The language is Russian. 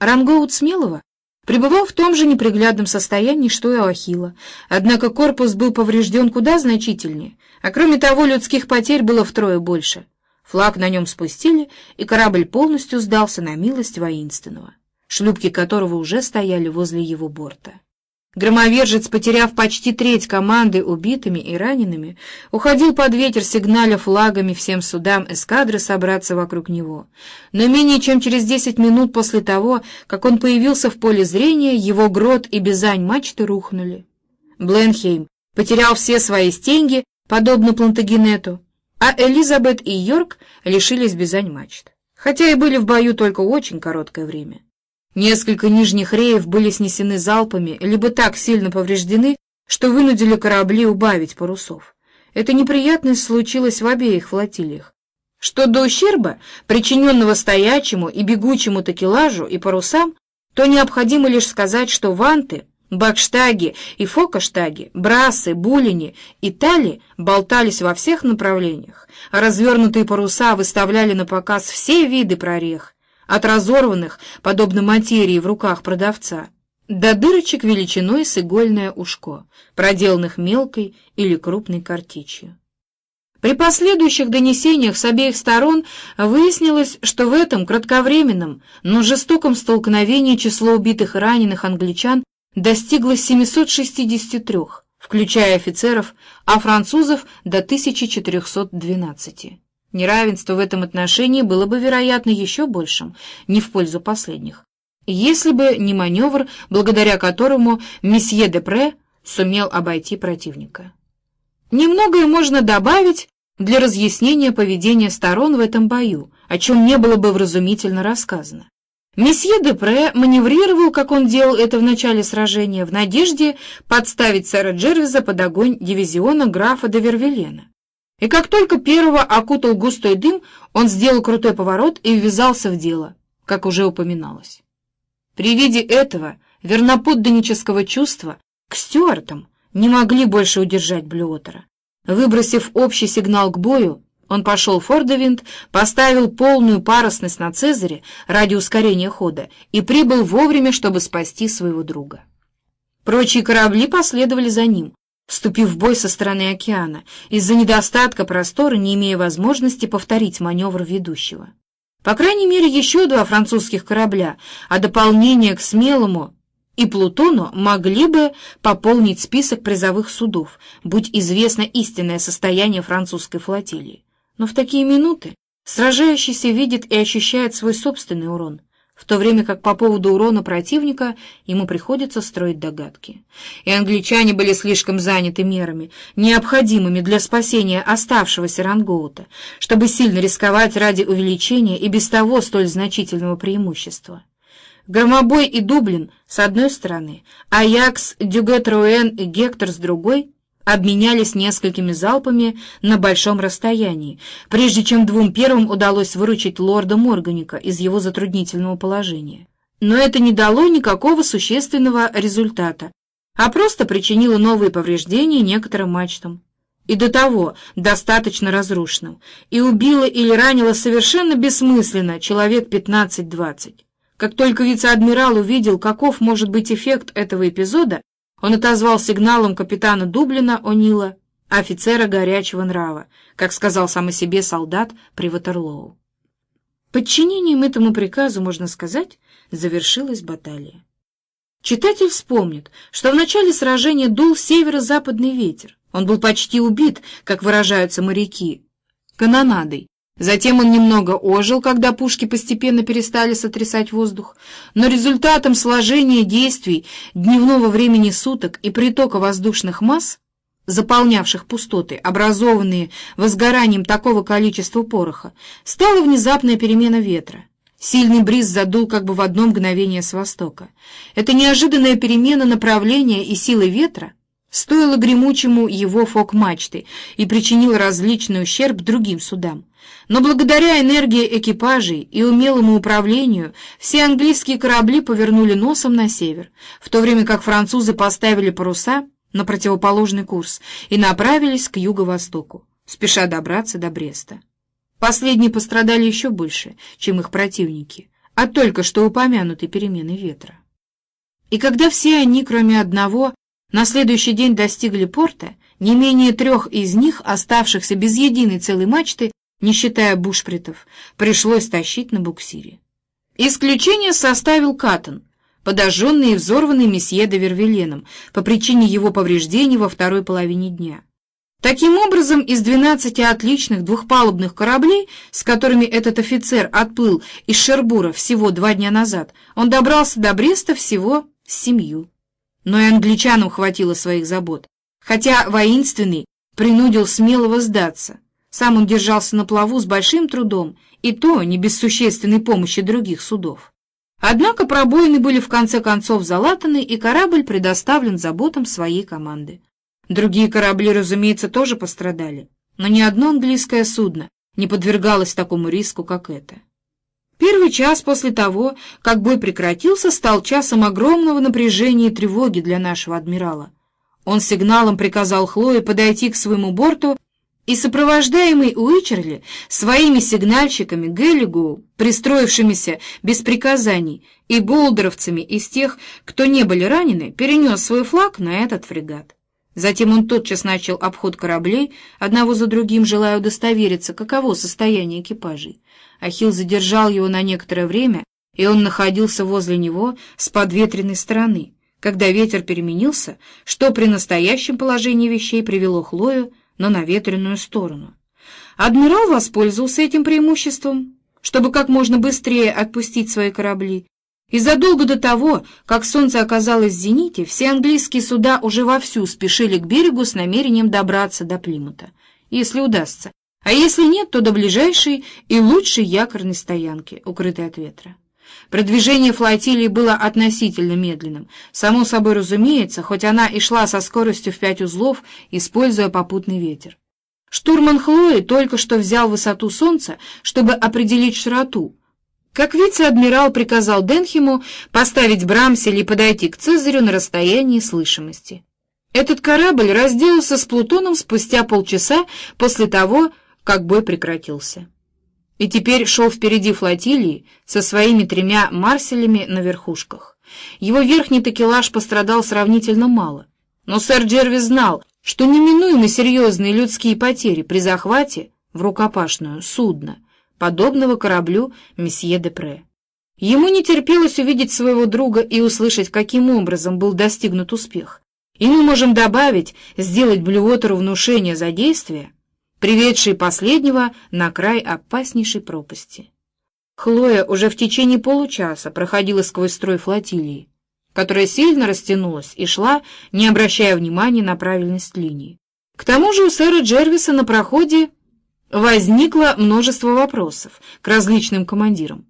Рангоут Смелого пребывал в том же неприглядном состоянии, что и у Ахилла, однако корпус был поврежден куда значительнее, а кроме того людских потерь было втрое больше. Флаг на нем спустили, и корабль полностью сдался на милость воинственного, шлюпки которого уже стояли возле его борта. Громовержец, потеряв почти треть команды убитыми и ранеными, уходил под ветер, сигналя флагами всем судам эскадры собраться вокруг него. Но менее чем через десять минут после того, как он появился в поле зрения, его грот и бизань мачты рухнули. Бленхейм потерял все свои стенги, подобно Плантагенету, а Элизабет и Йорк лишились бизань мачт, хотя и были в бою только очень короткое время. Несколько нижних реев были снесены залпами, либо так сильно повреждены, что вынудили корабли убавить парусов. Эта неприятность случилась в обеих флотилиях. Что до ущерба, причиненного стоячему и бегучему такелажу и парусам, то необходимо лишь сказать, что ванты, бакштаги и фокоштаги, брасы, булини и тали болтались во всех направлениях, а развернутые паруса выставляли на показ все виды прорех, от разорванных, подобно материи в руках продавца, до дырочек величиной с игольное ушко, проделанных мелкой или крупной картечью. При последующих донесениях с обеих сторон выяснилось, что в этом кратковременном, но жестоком столкновении число убитых и раненых англичан достигло 763, включая офицеров, а французов до 1412. Неравенство в этом отношении было бы, вероятно, еще большим, не в пользу последних, если бы не маневр, благодаря которому месье Депре сумел обойти противника. Немногое можно добавить для разъяснения поведения сторон в этом бою, о чем не было бы вразумительно рассказано. Месье Депре маневрировал, как он делал это в начале сражения, в надежде подставить сэра Джервиза под огонь дивизиона графа де Вервилена. И как только первого окутал густой дым, он сделал крутой поворот и ввязался в дело, как уже упоминалось. При виде этого верноподданнического чувства к стюартам не могли больше удержать Блюотера. Выбросив общий сигнал к бою, он пошел в Фордовинд, поставил полную парусность на Цезаре ради ускорения хода и прибыл вовремя, чтобы спасти своего друга. Прочие корабли последовали за ним, вступив в бой со стороны океана, из-за недостатка простора, не имея возможности повторить маневр ведущего. По крайней мере, еще два французских корабля, а дополнение к смелому и Плутону могли бы пополнить список призовых судов, будь известно истинное состояние французской флотилии. Но в такие минуты сражающийся видит и ощущает свой собственный урон, в то время как по поводу урона противника ему приходится строить догадки. И англичане были слишком заняты мерами, необходимыми для спасения оставшегося Рангоута, чтобы сильно рисковать ради увеличения и без того столь значительного преимущества. Громобой и Дублин с одной стороны, Аякс, Дюгет-Руэн и Гектор с другой — обменялись несколькими залпами на большом расстоянии, прежде чем двум первым удалось выручить лорда Морганика из его затруднительного положения. Но это не дало никакого существенного результата, а просто причинило новые повреждения некоторым мачтам. И до того достаточно разрушенным, и убило или ранило совершенно бессмысленно человек 15-20. Как только вице-адмирал увидел, каков может быть эффект этого эпизода, он отозвал сигналом капитана Дублина О'Нила, офицера горячего нрава, как сказал сам о себе солдат при Ватерлоу. Подчинением этому приказу, можно сказать, завершилась баталия. Читатель вспомнит, что в начале сражения дул северо-западный ветер. Он был почти убит, как выражаются моряки, канонадой, Затем он немного ожил, когда пушки постепенно перестали сотрясать воздух, но результатом сложения действий дневного времени суток и притока воздушных масс, заполнявших пустоты, образованные возгоранием такого количества пороха, стала внезапная перемена ветра. Сильный бриз задул как бы в одно мгновение с востока. Эта неожиданная перемена направления и силы ветра стоила гремучему его фок-мачты и причинила различный ущерб другим судам. Но благодаря энергии экипажей и умелому управлению все английские корабли повернули носом на север, в то время как французы поставили паруса на противоположный курс и направились к юго-востоку, спеша добраться до Бреста. Последние пострадали еще больше, чем их противники, от только что упомянутой перемены ветра. И когда все они, кроме одного, на следующий день достигли порта, не менее трех из них, оставшихся без единой целой мачты, не считая бушпритов, пришлось тащить на буксире. Исключение составил Каттон, подожженный и взорванный месье де Вервеленом по причине его повреждений во второй половине дня. Таким образом, из 12 отличных двухпалубных кораблей, с которыми этот офицер отплыл из Шербура всего два дня назад, он добрался до Бреста всего с семью. Но и англичанам хватило своих забот, хотя воинственный принудил смелого сдаться. Сам он держался на плаву с большим трудом, и то не без существенной помощи других судов. Однако пробоины были в конце концов залатаны, и корабль предоставлен заботам своей команды. Другие корабли, разумеется, тоже пострадали, но ни одно английское судно не подвергалось такому риску, как это. Первый час после того, как бой прекратился, стал часом огромного напряжения и тревоги для нашего адмирала. Он сигналом приказал Хлое подойти к своему борту, и сопровождаемый Уичерли своими сигнальщиками Геллигоу, пристроившимися без приказаний, и болдеровцами из тех, кто не были ранены, перенес свой флаг на этот фрегат. Затем он тотчас начал обход кораблей, одного за другим желая удостовериться, каково состояние экипажей. Ахилл задержал его на некоторое время, и он находился возле него с подветренной стороны, когда ветер переменился, что при настоящем положении вещей привело Хлою на наветренную сторону. Адмирал воспользовался этим преимуществом, чтобы как можно быстрее отпустить свои корабли, и задолго до того, как солнце оказалось в зените, все английские суда уже вовсю спешили к берегу с намерением добраться до Плимута, если удастся, а если нет, то до ближайшей и лучшей якорной стоянки, укрытой от ветра. Продвижение флотилии было относительно медленным, само собой разумеется, хоть она и шла со скоростью в пять узлов, используя попутный ветер. Штурман Хлои только что взял высоту солнца, чтобы определить широту, как вице-адмирал приказал Денхему поставить Брамсель и подойти к Цезарю на расстоянии слышимости. Этот корабль разделался с Плутоном спустя полчаса после того, как бой прекратился. И теперь шел впереди флотилии со своими тремя марселями на верхушках. Его верхний такелаж пострадал сравнительно мало, но сэр Джерви знал, что неминуемы серьезные людские потери при захвате в рукопашную судна — подобного кораблю месье Депре. Ему не терпелось увидеть своего друга и услышать, каким образом был достигнут успех. И мы можем добавить, сделать Блюотеру внушение за действие, приведшее последнего на край опаснейшей пропасти. Хлоя уже в течение получаса проходила сквозь строй флотилии, которая сильно растянулась и шла, не обращая внимания на правильность линии. К тому же у сэра Джервиса на проходе возникло множество вопросов к различным командирам.